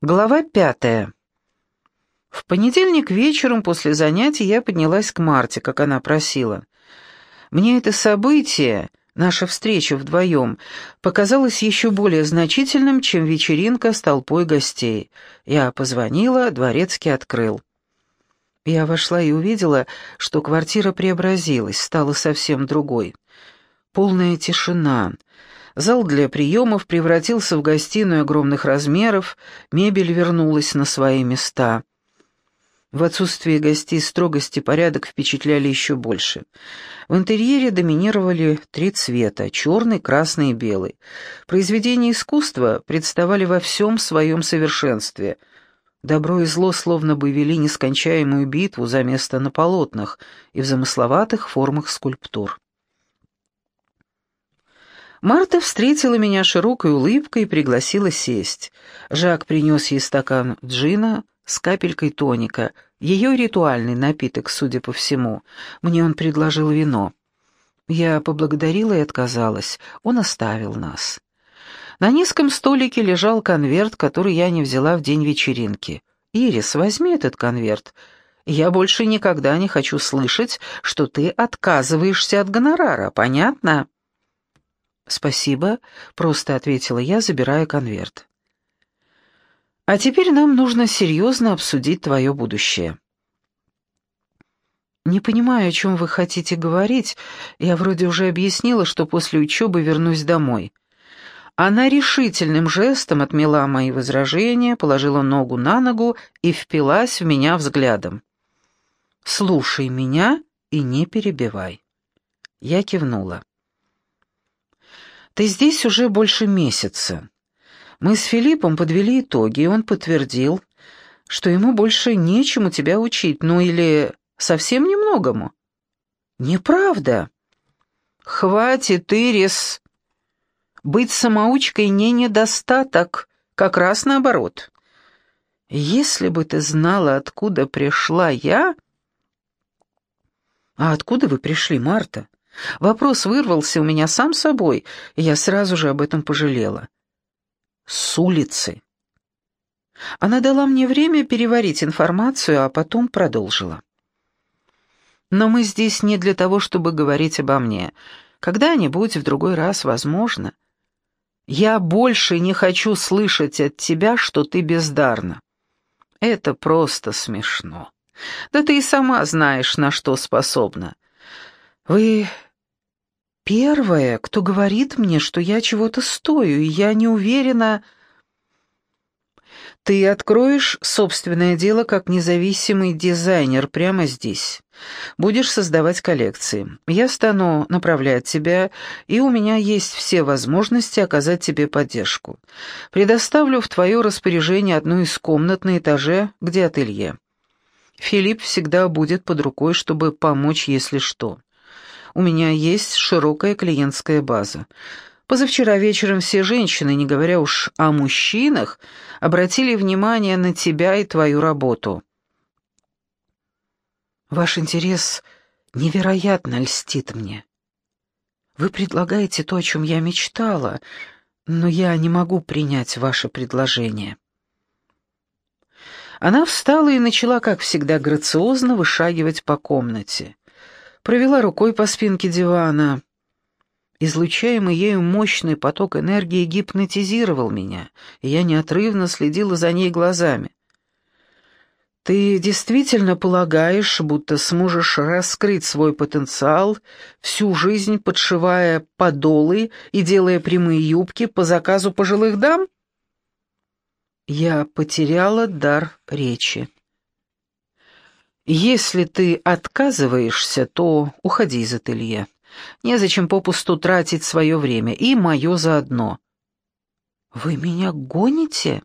Глава пятая. В понедельник вечером после занятий я поднялась к Марте, как она просила. Мне это событие, наша встреча вдвоем, показалось еще более значительным, чем вечеринка с толпой гостей. Я позвонила, дворецкий открыл. Я вошла и увидела, что квартира преобразилась, стала совсем другой. Полная тишина — Зал для приемов превратился в гостиную огромных размеров, мебель вернулась на свои места. В отсутствие гостей строгость и порядок впечатляли еще больше. В интерьере доминировали три цвета — черный, красный и белый. Произведения искусства представали во всем своем совершенстве. Добро и зло словно бы вели нескончаемую битву за место на полотнах и в замысловатых формах скульптур. Марта встретила меня широкой улыбкой и пригласила сесть. Жак принес ей стакан джина с капелькой тоника, ее ритуальный напиток, судя по всему. Мне он предложил вино. Я поблагодарила и отказалась. Он оставил нас. На низком столике лежал конверт, который я не взяла в день вечеринки. «Ирис, возьми этот конверт. Я больше никогда не хочу слышать, что ты отказываешься от гонорара, понятно?» «Спасибо», — просто ответила я, забирая конверт. «А теперь нам нужно серьезно обсудить твое будущее». «Не понимаю, о чем вы хотите говорить. Я вроде уже объяснила, что после учебы вернусь домой». Она решительным жестом отмела мои возражения, положила ногу на ногу и впилась в меня взглядом. «Слушай меня и не перебивай». Я кивнула. Ты здесь уже больше месяца. Мы с Филиппом подвели итоги, и он подтвердил, что ему больше нечему тебя учить, ну или совсем немногому. Неправда. Хватит, Ирис. Быть самоучкой не недостаток, как раз наоборот. Если бы ты знала, откуда пришла я... А откуда вы пришли, Марта? Вопрос вырвался у меня сам собой, и я сразу же об этом пожалела. С улицы. Она дала мне время переварить информацию, а потом продолжила. Но мы здесь не для того, чтобы говорить обо мне. Когда-нибудь, в другой раз, возможно. Я больше не хочу слышать от тебя, что ты бездарна. Это просто смешно. Да ты и сама знаешь, на что способна. Вы первая, кто говорит мне, что я чего-то стою, и я не уверена... Ты откроешь собственное дело как независимый дизайнер прямо здесь. Будешь создавать коллекции. Я стану направлять тебя, и у меня есть все возможности оказать тебе поддержку. Предоставлю в твое распоряжение одну из комнат на этаже, где ателье. Филипп всегда будет под рукой, чтобы помочь, если что. У меня есть широкая клиентская база. Позавчера вечером все женщины, не говоря уж о мужчинах, обратили внимание на тебя и твою работу. Ваш интерес невероятно льстит мне. Вы предлагаете то, о чем я мечтала, но я не могу принять ваше предложение. Она встала и начала, как всегда, грациозно вышагивать по комнате провела рукой по спинке дивана. Излучаемый ею мощный поток энергии гипнотизировал меня, и я неотрывно следила за ней глазами. «Ты действительно полагаешь, будто сможешь раскрыть свой потенциал, всю жизнь подшивая подолы и делая прямые юбки по заказу пожилых дам?» Я потеряла дар речи. Если ты отказываешься, то уходи из ателье. Незачем попусту тратить свое время, и мое заодно. Вы меня гоните?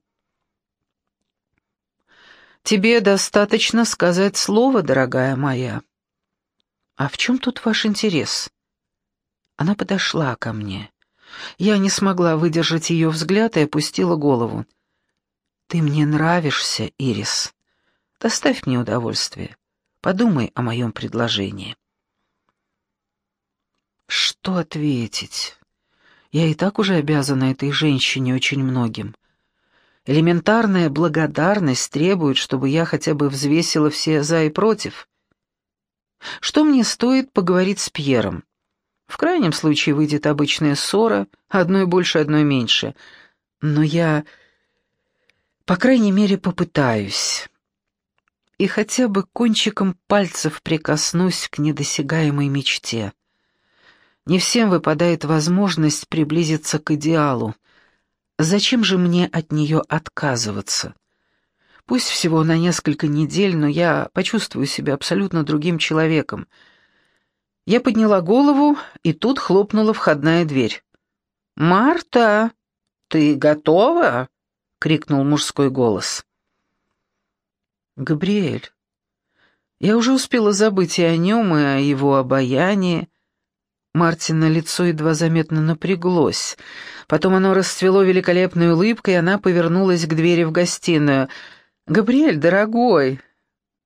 Тебе достаточно сказать слово, дорогая моя. А в чем тут ваш интерес? Она подошла ко мне. Я не смогла выдержать ее взгляд и опустила голову. «Ты мне нравишься, Ирис. Доставь мне удовольствие. Подумай о моем предложении». Что ответить? Я и так уже обязана этой женщине очень многим. Элементарная благодарность требует, чтобы я хотя бы взвесила все «за» и «против». Что мне стоит поговорить с Пьером? В крайнем случае выйдет обычная ссора, одной больше, одной меньше. Но я, по крайней мере, попытаюсь. И хотя бы кончиком пальцев прикоснусь к недосягаемой мечте. Не всем выпадает возможность приблизиться к идеалу, Зачем же мне от нее отказываться? Пусть всего на несколько недель, но я почувствую себя абсолютно другим человеком. Я подняла голову, и тут хлопнула входная дверь. «Марта, ты готова?» — крикнул мужской голос. «Габриэль, я уже успела забыть и о нем, и о его обаянии, Мартина лицо едва заметно напряглось. Потом оно расцвело великолепной улыбкой, и она повернулась к двери в гостиную. «Габриэль, дорогой,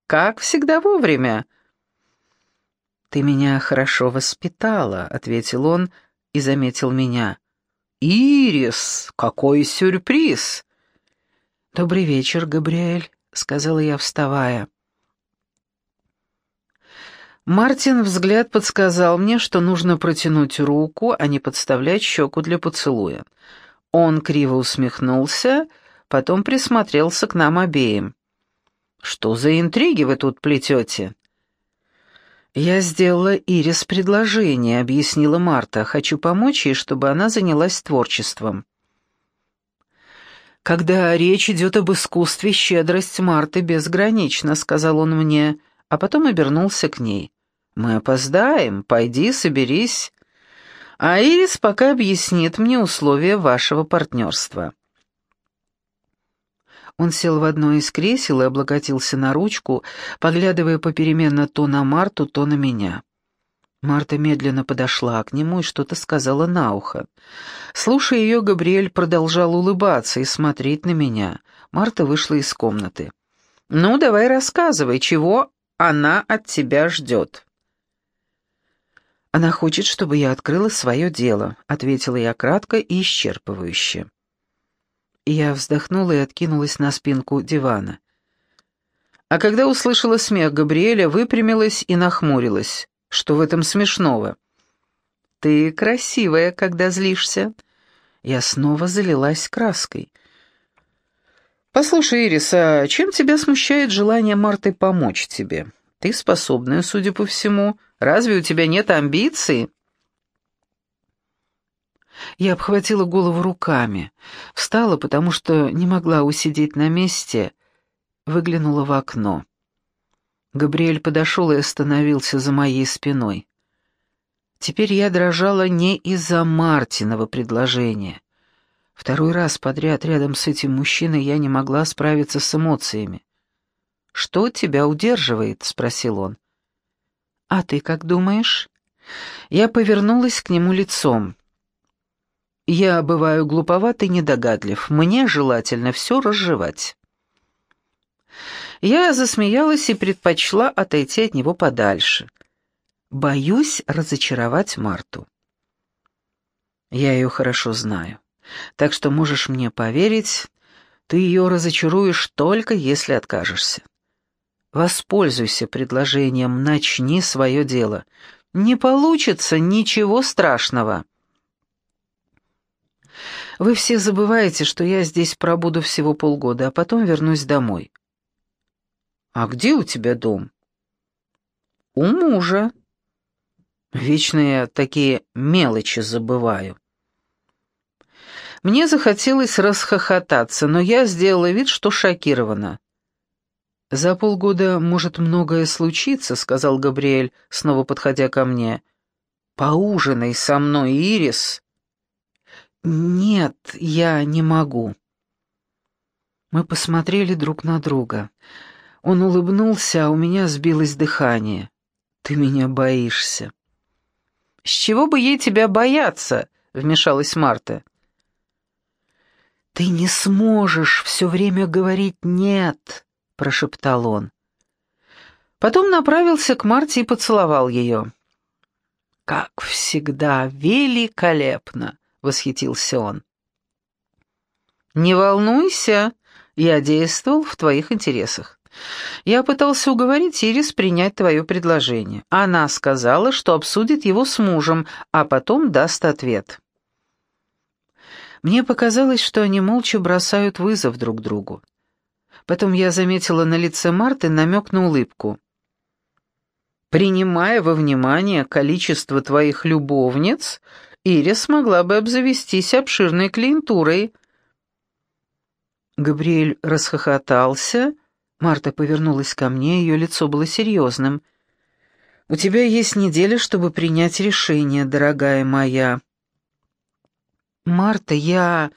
как всегда вовремя». «Ты меня хорошо воспитала», — ответил он и заметил меня. «Ирис, какой сюрприз!» «Добрый вечер, Габриэль», — сказала я, вставая. Мартин взгляд подсказал мне, что нужно протянуть руку, а не подставлять щеку для поцелуя. Он криво усмехнулся, потом присмотрелся к нам обеим. «Что за интриги вы тут плетете?» «Я сделала Ирис предложение», — объяснила Марта. «Хочу помочь ей, чтобы она занялась творчеством». «Когда речь идет об искусстве, щедрость Марты безгранична», — сказал он мне, а потом обернулся к ней. «Мы опоздаем, пойди, соберись. А Ирис пока объяснит мне условия вашего партнерства». Он сел в одно из кресел и облокотился на ручку, поглядывая попеременно то на Марту, то на меня. Марта медленно подошла к нему и что-то сказала на ухо. Слушая ее, Габриэль продолжал улыбаться и смотреть на меня. Марта вышла из комнаты. «Ну, давай рассказывай, чего она от тебя ждет?» «Она хочет, чтобы я открыла свое дело», — ответила я кратко и исчерпывающе. Я вздохнула и откинулась на спинку дивана. А когда услышала смех Габриэля, выпрямилась и нахмурилась. Что в этом смешного? «Ты красивая, когда злишься». Я снова залилась краской. «Послушай, Ирис, а чем тебя смущает желание Марты помочь тебе? Ты способная, судя по всему, Разве у тебя нет амбиций?» Я обхватила голову руками, встала, потому что не могла усидеть на месте, выглянула в окно. Габриэль подошел и остановился за моей спиной. Теперь я дрожала не из-за Мартинова предложения. Второй раз подряд рядом с этим мужчиной я не могла справиться с эмоциями. «Что тебя удерживает?» — спросил он. «А ты как думаешь?» Я повернулась к нему лицом. «Я бываю глуповат и недогадлив. Мне желательно все разжевать». Я засмеялась и предпочла отойти от него подальше. Боюсь разочаровать Марту. Я ее хорошо знаю, так что можешь мне поверить, ты ее разочаруешь только если откажешься. Воспользуйся предложением, начни свое дело. Не получится ничего страшного. Вы все забываете, что я здесь пробуду всего полгода, а потом вернусь домой. А где у тебя дом? У мужа. Вечно я такие мелочи забываю. Мне захотелось расхохотаться, но я сделала вид, что шокирована. «За полгода может многое случиться», — сказал Габриэль, снова подходя ко мне. «Поужинай со мной, Ирис». «Нет, я не могу». Мы посмотрели друг на друга. Он улыбнулся, а у меня сбилось дыхание. «Ты меня боишься». «С чего бы ей тебя бояться?» — вмешалась Марта. «Ты не сможешь все время говорить «нет», прошептал он. Потом направился к Марте и поцеловал ее. «Как всегда, великолепно!» — восхитился он. «Не волнуйся, я действовал в твоих интересах. Я пытался уговорить Ирис принять твое предложение. Она сказала, что обсудит его с мужем, а потом даст ответ». Мне показалось, что они молча бросают вызов друг другу. Потом я заметила на лице Марты намек на улыбку. «Принимая во внимание количество твоих любовниц, Ирис могла бы обзавестись обширной клиентурой». Габриэль расхохотался. Марта повернулась ко мне, ее лицо было серьезным. «У тебя есть неделя, чтобы принять решение, дорогая моя». «Марта, я...»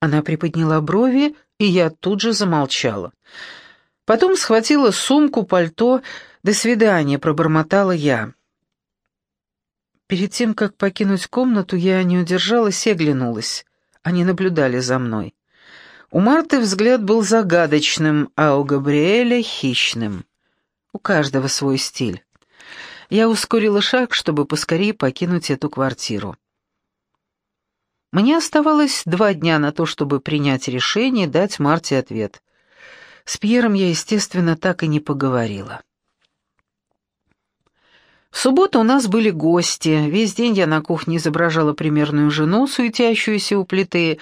Она приподняла брови, и я тут же замолчала. Потом схватила сумку, пальто. «До свидания», — пробормотала я. Перед тем, как покинуть комнату, я не удержалась и оглянулась. Они наблюдали за мной. У Марты взгляд был загадочным, а у Габриэля — хищным. У каждого свой стиль. Я ускорила шаг, чтобы поскорее покинуть эту квартиру. Мне оставалось два дня на то, чтобы принять решение и дать Марте ответ. С Пьером я, естественно, так и не поговорила. В субботу у нас были гости. Весь день я на кухне изображала примерную жену, суетящуюся у плиты.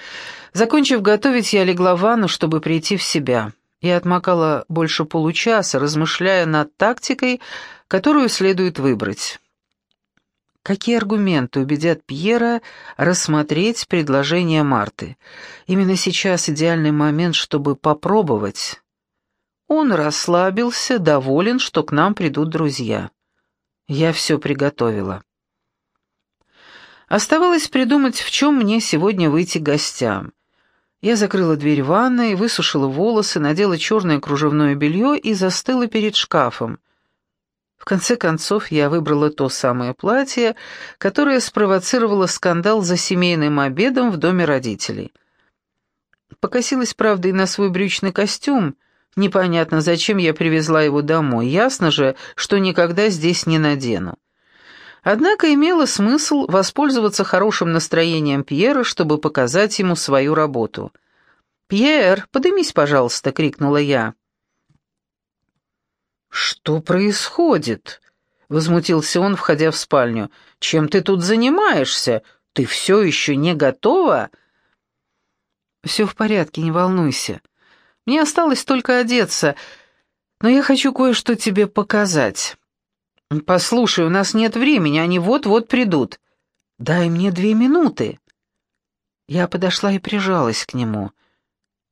Закончив готовить, я легла в ванну, чтобы прийти в себя. Я отмокала больше получаса, размышляя над тактикой, которую следует выбрать. Какие аргументы убедят Пьера рассмотреть предложение Марты? Именно сейчас идеальный момент, чтобы попробовать. Он расслабился, доволен, что к нам придут друзья. Я все приготовила. Оставалось придумать, в чем мне сегодня выйти гостям. Я закрыла дверь ванной, высушила волосы, надела черное кружевное белье и застыла перед шкафом. В конце концов, я выбрала то самое платье, которое спровоцировало скандал за семейным обедом в доме родителей. Покосилась, правда, и на свой брючный костюм. Непонятно, зачем я привезла его домой. Ясно же, что никогда здесь не надену. Однако имело смысл воспользоваться хорошим настроением Пьера, чтобы показать ему свою работу. «Пьер, подымись, пожалуйста!» — крикнула я. «Что происходит?» — возмутился он, входя в спальню. «Чем ты тут занимаешься? Ты все еще не готова?» «Все в порядке, не волнуйся. Мне осталось только одеться, но я хочу кое-что тебе показать. Послушай, у нас нет времени, они вот-вот придут. Дай мне две минуты». Я подошла и прижалась к нему.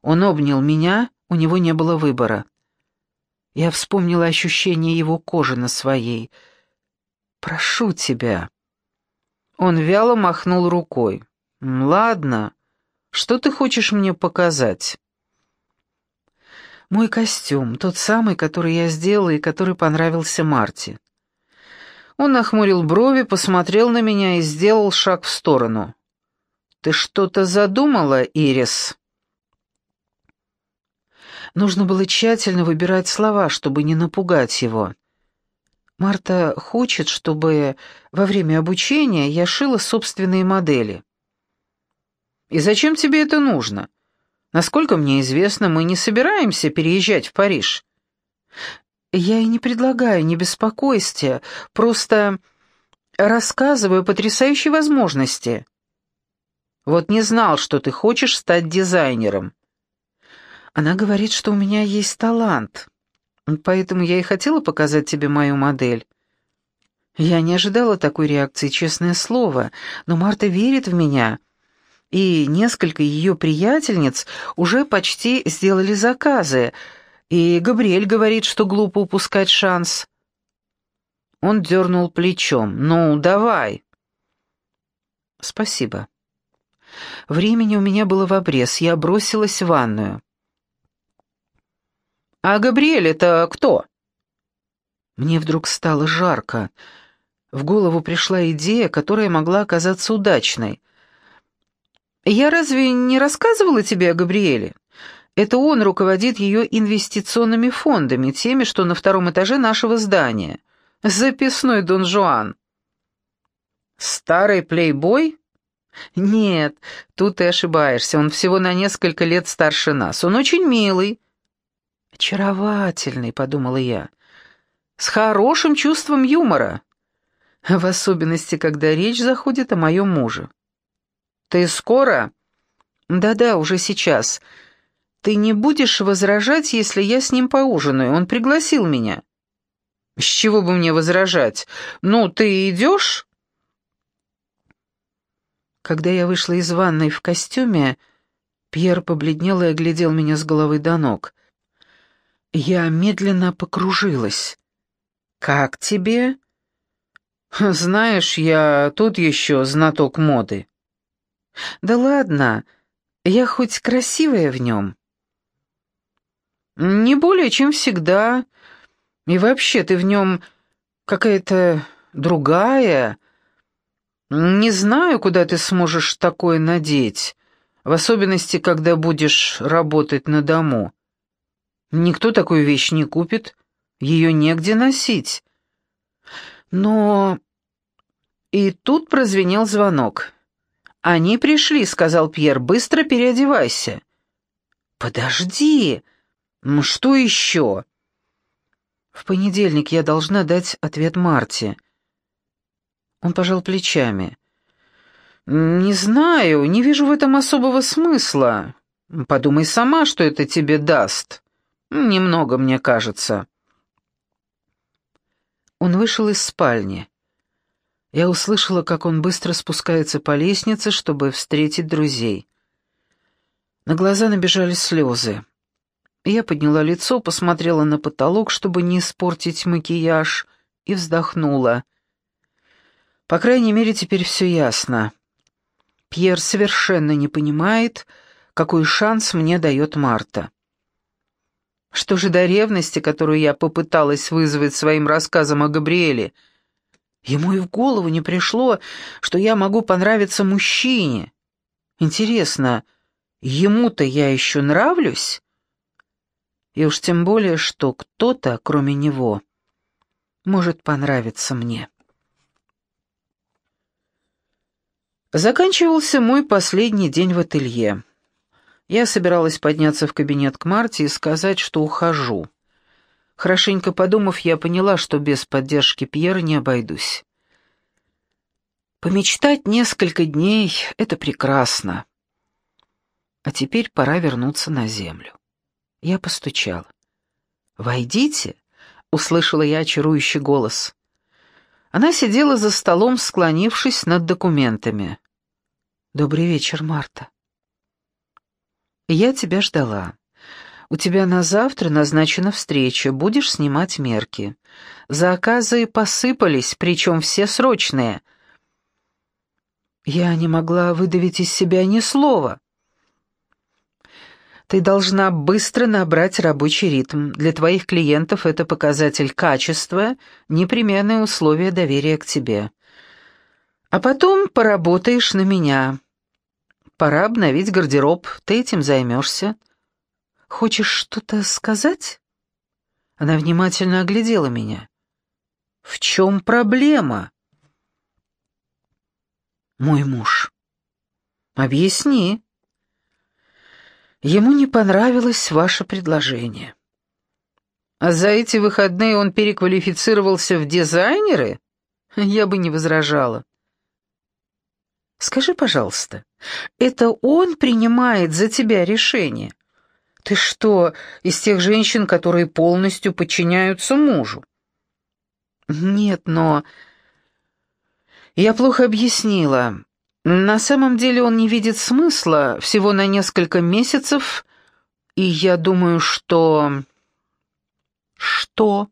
Он обнял меня, у него не было выбора. Я вспомнила ощущение его кожи на своей. «Прошу тебя». Он вяло махнул рукой. «Ладно. Что ты хочешь мне показать?» «Мой костюм, тот самый, который я сделала и который понравился Марте». Он нахмурил брови, посмотрел на меня и сделал шаг в сторону. «Ты что-то задумала, Ирис?» Нужно было тщательно выбирать слова, чтобы не напугать его. Марта хочет, чтобы во время обучения я шила собственные модели. И зачем тебе это нужно? Насколько мне известно, мы не собираемся переезжать в Париж. Я и не предлагаю, не беспокойся, просто рассказываю потрясающие возможности. Вот не знал, что ты хочешь стать дизайнером. Она говорит, что у меня есть талант, поэтому я и хотела показать тебе мою модель. Я не ожидала такой реакции, честное слово, но Марта верит в меня, и несколько ее приятельниц уже почти сделали заказы, и Габриэль говорит, что глупо упускать шанс. Он дернул плечом. «Ну, давай». «Спасибо». Времени у меня было в обрез, я бросилась в ванную. «А Габриэль это кто?» Мне вдруг стало жарко. В голову пришла идея, которая могла оказаться удачной. «Я разве не рассказывала тебе о Габриэле? Это он руководит ее инвестиционными фондами, теми, что на втором этаже нашего здания. Записной Дон Жуан». «Старый плейбой?» «Нет, тут ты ошибаешься, он всего на несколько лет старше нас. Он очень милый». «Очаровательный», — подумала я, — «с хорошим чувством юмора, в особенности, когда речь заходит о моем муже». «Ты скоро?» «Да-да, уже сейчас. Ты не будешь возражать, если я с ним поужинаю? Он пригласил меня». «С чего бы мне возражать? Ну, ты идешь?» Когда я вышла из ванной в костюме, Пьер побледнел и оглядел меня с головы до ног. Я медленно покружилась. «Как тебе?» «Знаешь, я тут еще знаток моды». «Да ладно, я хоть красивая в нем». «Не более, чем всегда. И вообще, ты в нем какая-то другая. Не знаю, куда ты сможешь такое надеть, в особенности, когда будешь работать на дому. Никто такую вещь не купит, ее негде носить. Но... И тут прозвенел звонок. «Они пришли», — сказал Пьер, — «быстро переодевайся». «Подожди! Что еще?» «В понедельник я должна дать ответ Марте». Он пожал плечами. «Не знаю, не вижу в этом особого смысла. Подумай сама, что это тебе даст. Немного, мне кажется». Он вышел из спальни. Я услышала, как он быстро спускается по лестнице, чтобы встретить друзей. На глаза набежали слезы. Я подняла лицо, посмотрела на потолок, чтобы не испортить макияж, и вздохнула. По крайней мере, теперь все ясно. Пьер совершенно не понимает, какой шанс мне дает Марта. Что же до ревности, которую я попыталась вызвать своим рассказом о Габриэле, ему и в голову не пришло, что я могу понравиться мужчине. Интересно, ему-то я еще нравлюсь? И уж тем более, что кто-то, кроме него, может понравиться мне. Заканчивался мой последний день в ателье. Я собиралась подняться в кабинет к Марте и сказать, что ухожу. Хорошенько подумав, я поняла, что без поддержки Пьера не обойдусь. Помечтать несколько дней — это прекрасно. А теперь пора вернуться на землю. Я постучала. «Войдите!» — услышала я очарующий голос. Она сидела за столом, склонившись над документами. «Добрый вечер, Марта». «Я тебя ждала. У тебя на завтра назначена встреча, будешь снимать мерки. Заказы посыпались, причем все срочные». Я не могла выдавить из себя ни слова. Ты должна быстро набрать рабочий ритм. Для твоих клиентов это показатель качества, непременное условие доверия к тебе. А потом поработаешь на меня. Пора обновить гардероб, ты этим займешься. Хочешь что-то сказать?» Она внимательно оглядела меня. «В чем проблема?» «Мой муж». «Объясни». «Ему не понравилось ваше предложение». «А за эти выходные он переквалифицировался в дизайнеры?» Я бы не возражала. Скажи, пожалуйста, это он принимает за тебя решение? Ты что, из тех женщин, которые полностью подчиняются мужу? Нет, но... Я плохо объяснила. На самом деле он не видит смысла всего на несколько месяцев, и я думаю, что... Что?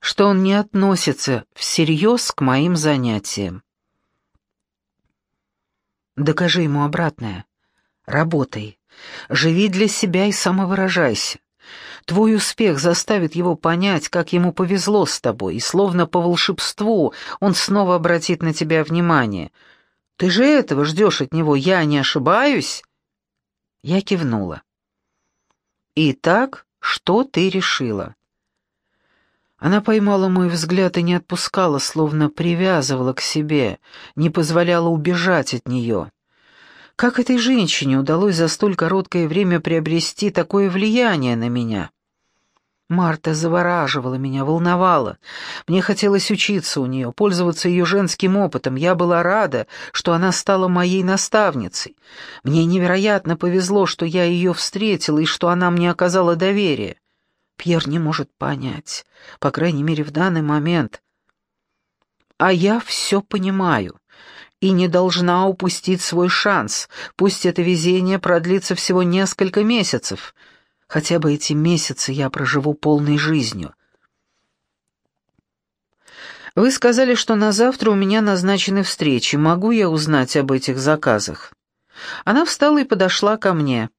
Что он не относится всерьез к моим занятиям. Докажи ему обратное. Работай. Живи для себя и самовыражайся. Твой успех заставит его понять, как ему повезло с тобой, и словно по волшебству он снова обратит на тебя внимание. Ты же этого ждешь от него, я не ошибаюсь?» Я кивнула. «Итак, что ты решила?» Она поймала мой взгляд и не отпускала, словно привязывала к себе, не позволяла убежать от нее. Как этой женщине удалось за столь короткое время приобрести такое влияние на меня? Марта завораживала меня, волновала. Мне хотелось учиться у нее, пользоваться ее женским опытом. Я была рада, что она стала моей наставницей. Мне невероятно повезло, что я ее встретила и что она мне оказала доверие. Пьер не может понять, по крайней мере, в данный момент. А я все понимаю и не должна упустить свой шанс, пусть это везение продлится всего несколько месяцев. Хотя бы эти месяцы я проживу полной жизнью. Вы сказали, что на завтра у меня назначены встречи. Могу я узнать об этих заказах? Она встала и подошла ко мне.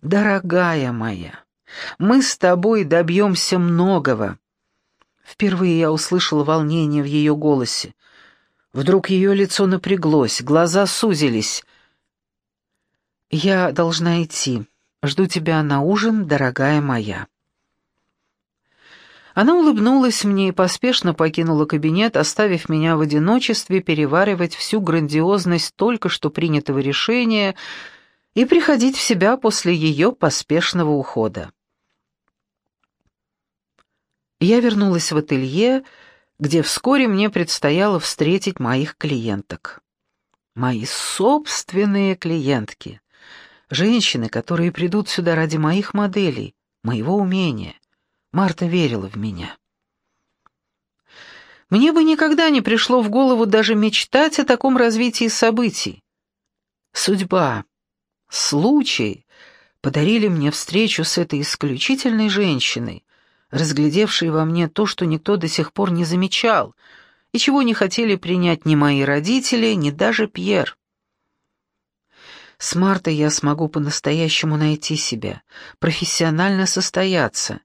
Дорогая моя, мы с тобой добьемся многого. Впервые я услышала волнение в ее голосе. Вдруг ее лицо напряглось, глаза сузились. «Я должна идти. Жду тебя на ужин, дорогая моя». Она улыбнулась мне и поспешно покинула кабинет, оставив меня в одиночестве переваривать всю грандиозность только что принятого решения и приходить в себя после ее поспешного ухода. Я вернулась в ателье, где вскоре мне предстояло встретить моих клиенток. Мои собственные клиентки. Женщины, которые придут сюда ради моих моделей, моего умения. Марта верила в меня. Мне бы никогда не пришло в голову даже мечтать о таком развитии событий. Судьба, случай подарили мне встречу с этой исключительной женщиной, разглядевший во мне то, что никто до сих пор не замечал, и чего не хотели принять ни мои родители, ни даже Пьер. С Мартой я смогу по-настоящему найти себя, профессионально состояться.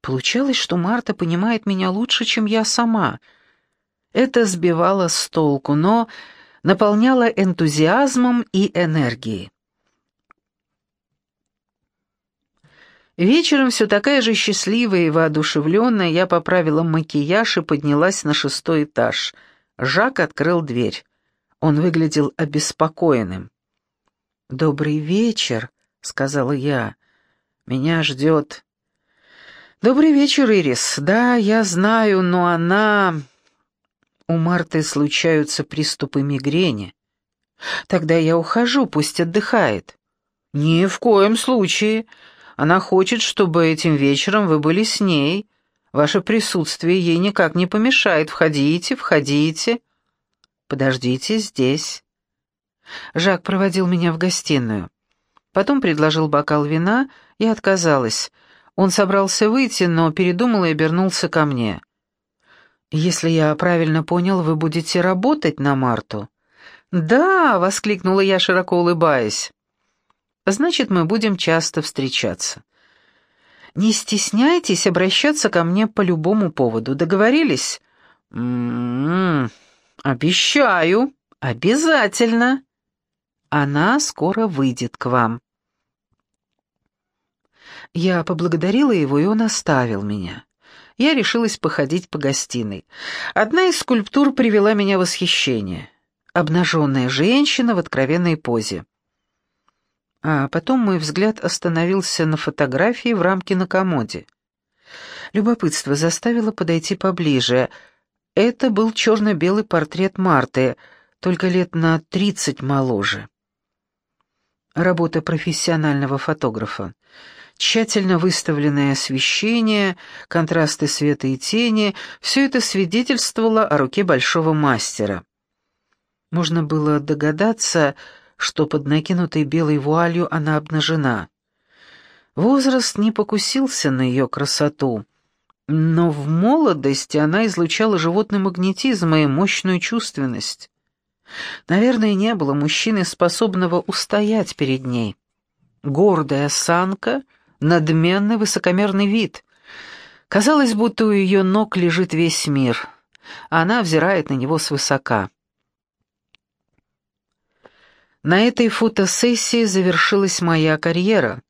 Получалось, что Марта понимает меня лучше, чем я сама. Это сбивало с толку, но наполняло энтузиазмом и энергией. Вечером все такая же счастливая и воодушевленная я поправила макияж и поднялась на шестой этаж. Жак открыл дверь. Он выглядел обеспокоенным. «Добрый вечер», — сказала я. «Меня ждет...» «Добрый вечер, Ирис. Да, я знаю, но она...» У Марты случаются приступы мигрени. «Тогда я ухожу, пусть отдыхает». «Ни в коем случае. Она хочет, чтобы этим вечером вы были с ней. Ваше присутствие ей никак не помешает. Входите, входите. Подождите здесь». Жак проводил меня в гостиную. Потом предложил бокал вина и отказалась. Он собрался выйти, но передумал и обернулся ко мне. «Если я правильно понял, вы будете работать на Марту?» «Да!» — воскликнула я, широко улыбаясь. Значит, мы будем часто встречаться. Не стесняйтесь обращаться ко мне по любому поводу. Договорились? М -м -м, обещаю. Обязательно. Она скоро выйдет к вам. Я поблагодарила его, и он оставил меня. Я решилась походить по гостиной. Одна из скульптур привела меня в восхищение. Обнаженная женщина в откровенной позе. А потом мой взгляд остановился на фотографии в рамке на комоде. Любопытство заставило подойти поближе. Это был черно-белый портрет Марты, только лет на тридцать моложе. Работа профессионального фотографа. Тщательно выставленное освещение, контрасты света и тени — все это свидетельствовало о руке большого мастера. Можно было догадаться, что под накинутой белой вуалью она обнажена. Возраст не покусился на ее красоту, но в молодости она излучала животный магнетизм и мощную чувственность. Наверное, не было мужчины, способного устоять перед ней. Гордая осанка, надменный высокомерный вид. Казалось, будто у ее ног лежит весь мир, а она взирает на него свысока. На этой фотосессии завершилась моя карьера.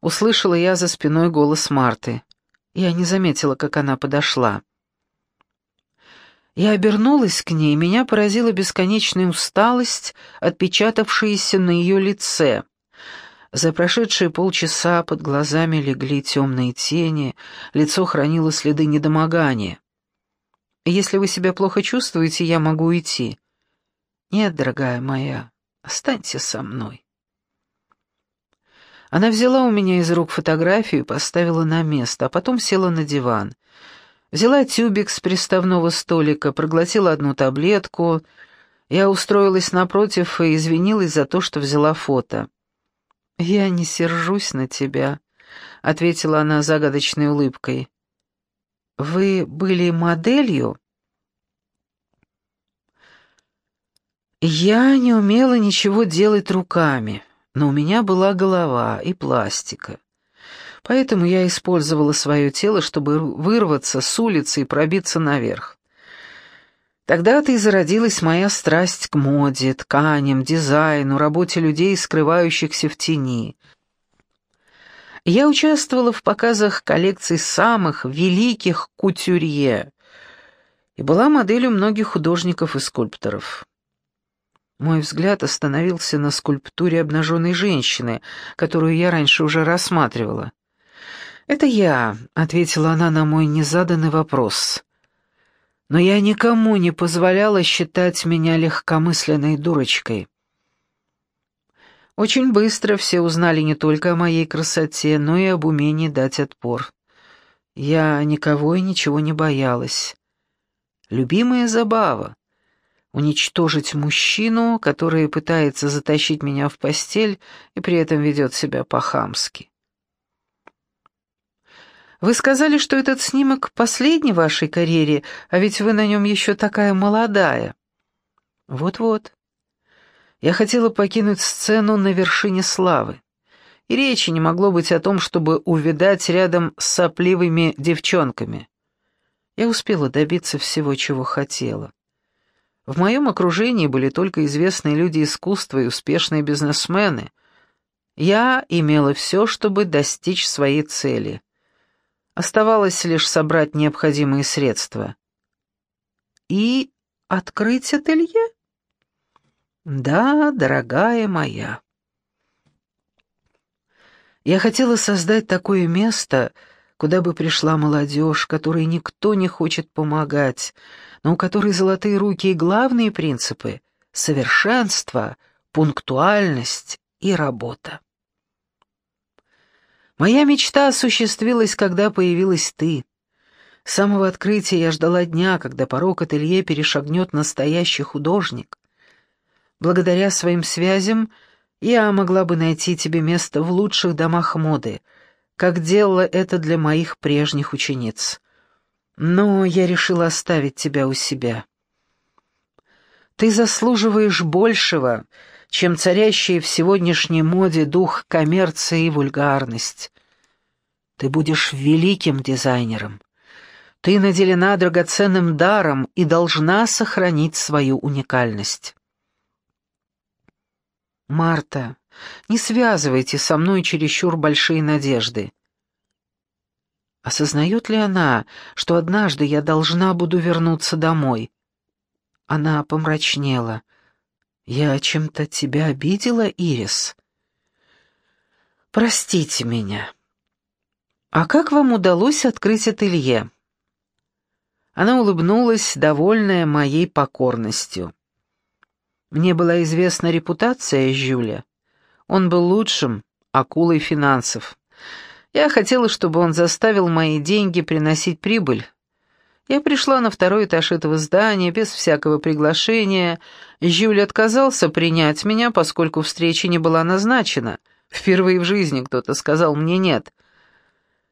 Услышала я за спиной голос Марты. Я не заметила, как она подошла. Я обернулась к ней, меня поразила бесконечная усталость, отпечатавшаяся на ее лице. За прошедшие полчаса под глазами легли темные тени, лицо хранило следы недомогания. «Если вы себя плохо чувствуете, я могу уйти». «Нет, дорогая моя, останься со мной». Она взяла у меня из рук фотографию и поставила на место, а потом села на диван. Взяла тюбик с приставного столика, проглотила одну таблетку. Я устроилась напротив и извинилась за то, что взяла фото. «Я не сержусь на тебя», — ответила она загадочной улыбкой. «Вы были моделью?» Я не умела ничего делать руками, но у меня была голова и пластика. Поэтому я использовала свое тело, чтобы вырваться с улицы и пробиться наверх. Тогда-то и зародилась моя страсть к моде, тканям, дизайну, работе людей, скрывающихся в тени. Я участвовала в показах коллекций самых великих кутюрье и была моделью многих художников и скульпторов. Мой взгляд остановился на скульптуре обнаженной женщины, которую я раньше уже рассматривала. «Это я», — ответила она на мой незаданный вопрос. «Но я никому не позволяла считать меня легкомысленной дурочкой». Очень быстро все узнали не только о моей красоте, но и об умении дать отпор. Я никого и ничего не боялась. Любимая забава — уничтожить мужчину, который пытается затащить меня в постель и при этом ведет себя по-хамски. Вы сказали, что этот снимок последний в вашей карьере, а ведь вы на нем еще такая молодая. Вот-вот. Я хотела покинуть сцену на вершине славы. И речи не могло быть о том, чтобы увидать рядом с сопливыми девчонками. Я успела добиться всего, чего хотела. В моем окружении были только известные люди искусства и успешные бизнесмены. Я имела все, чтобы достичь своей цели. Оставалось лишь собрать необходимые средства. И открыть ателье? Да, дорогая моя. Я хотела создать такое место, куда бы пришла молодежь, которой никто не хочет помогать, но у которой золотые руки и главные принципы — совершенство, пунктуальность и работа. Моя мечта осуществилась, когда появилась ты. С самого открытия я ждала дня, когда порог ателье перешагнет настоящий художник. Благодаря своим связям я могла бы найти тебе место в лучших домах моды, как делала это для моих прежних учениц. Но я решила оставить тебя у себя. Ты заслуживаешь большего, чем царящий в сегодняшней моде дух коммерции и вульгарность. Ты будешь великим дизайнером. Ты наделена драгоценным даром и должна сохранить свою уникальность. Марта, не связывайте со мной чересчур большие надежды. Осознает ли она, что однажды я должна буду вернуться домой? Она помрачнела. «Я чем-то тебя обидела, Ирис?» «Простите меня». «А как вам удалось открыть ателье?» Она улыбнулась, довольная моей покорностью. Мне была известна репутация Жюля. Он был лучшим, акулой финансов. Я хотела, чтобы он заставил мои деньги приносить прибыль, я пришла на второй этаж этого здания без всякого приглашения. Жюль отказался принять меня, поскольку встреча не была назначена. Впервые в жизни кто-то сказал мне «нет».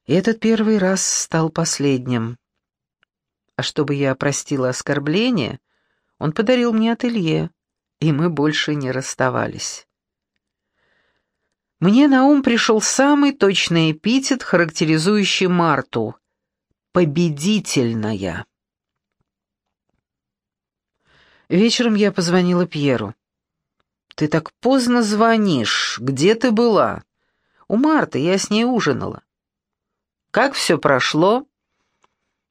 И этот первый раз стал последним. А чтобы я простила оскорбление, он подарил мне ателье, и мы больше не расставались. Мне на ум пришел самый точный эпитет, характеризующий Марту победительная. Вечером я позвонила Пьеру. «Ты так поздно звонишь. Где ты была?» «У Марты, я с ней ужинала». Как все прошло?»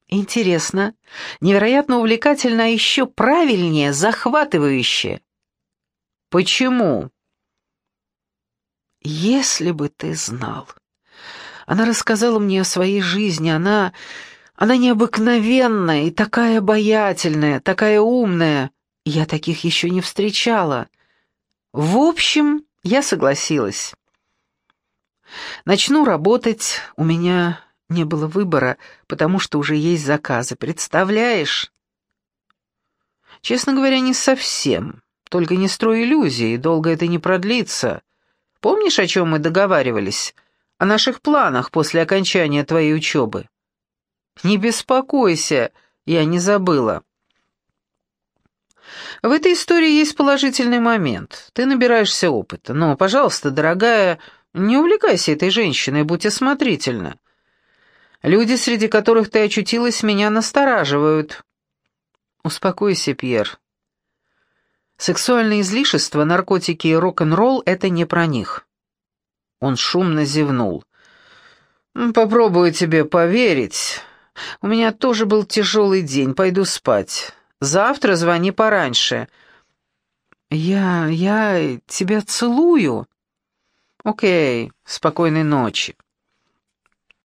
«Интересно, невероятно увлекательно, а еще правильнее, захватывающе». «Почему?» «Если бы ты знал...» Она рассказала мне о своей жизни, она... Она необыкновенная и такая обаятельная, такая умная. Я таких еще не встречала. В общем, я согласилась. Начну работать, у меня не было выбора, потому что уже есть заказы, представляешь? Честно говоря, не совсем. Только не строй иллюзий, долго это не продлится. Помнишь, о чем мы договаривались? О наших планах после окончания твоей учебы. Не беспокойся, я не забыла. В этой истории есть положительный момент. Ты набираешься опыта. Но, пожалуйста, дорогая, не увлекайся этой женщиной, будь осмотрительна. Люди, среди которых ты очутилась, меня настораживают. Успокойся, Пьер. Сексуальные излишества, наркотики и рок-н-ролл — это не про них. Он шумно зевнул. «Попробую тебе поверить. У меня тоже был тяжелый день, пойду спать. Завтра звони пораньше». «Я... я тебя целую». «Окей, спокойной ночи».